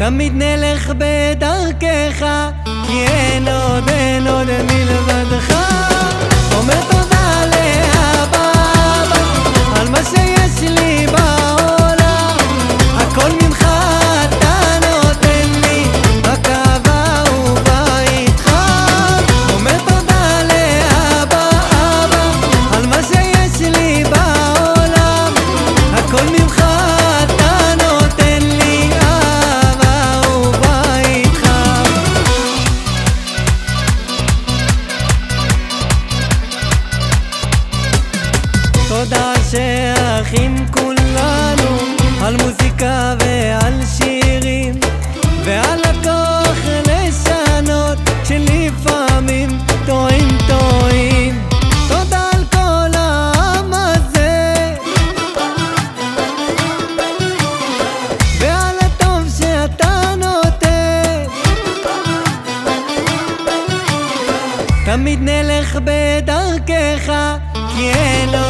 תמיד נלך בדרכך, כי אין עוד, אין עוד מלבדך. תודה שאחים כולנו על מוזיקה ועל שירים ועל הכוח לשנות שלפעמים טועים טועים. תודה על כל העם הזה ועל הטוב שאתה נותן. תמיד נלך בדרכך, כי אין עוד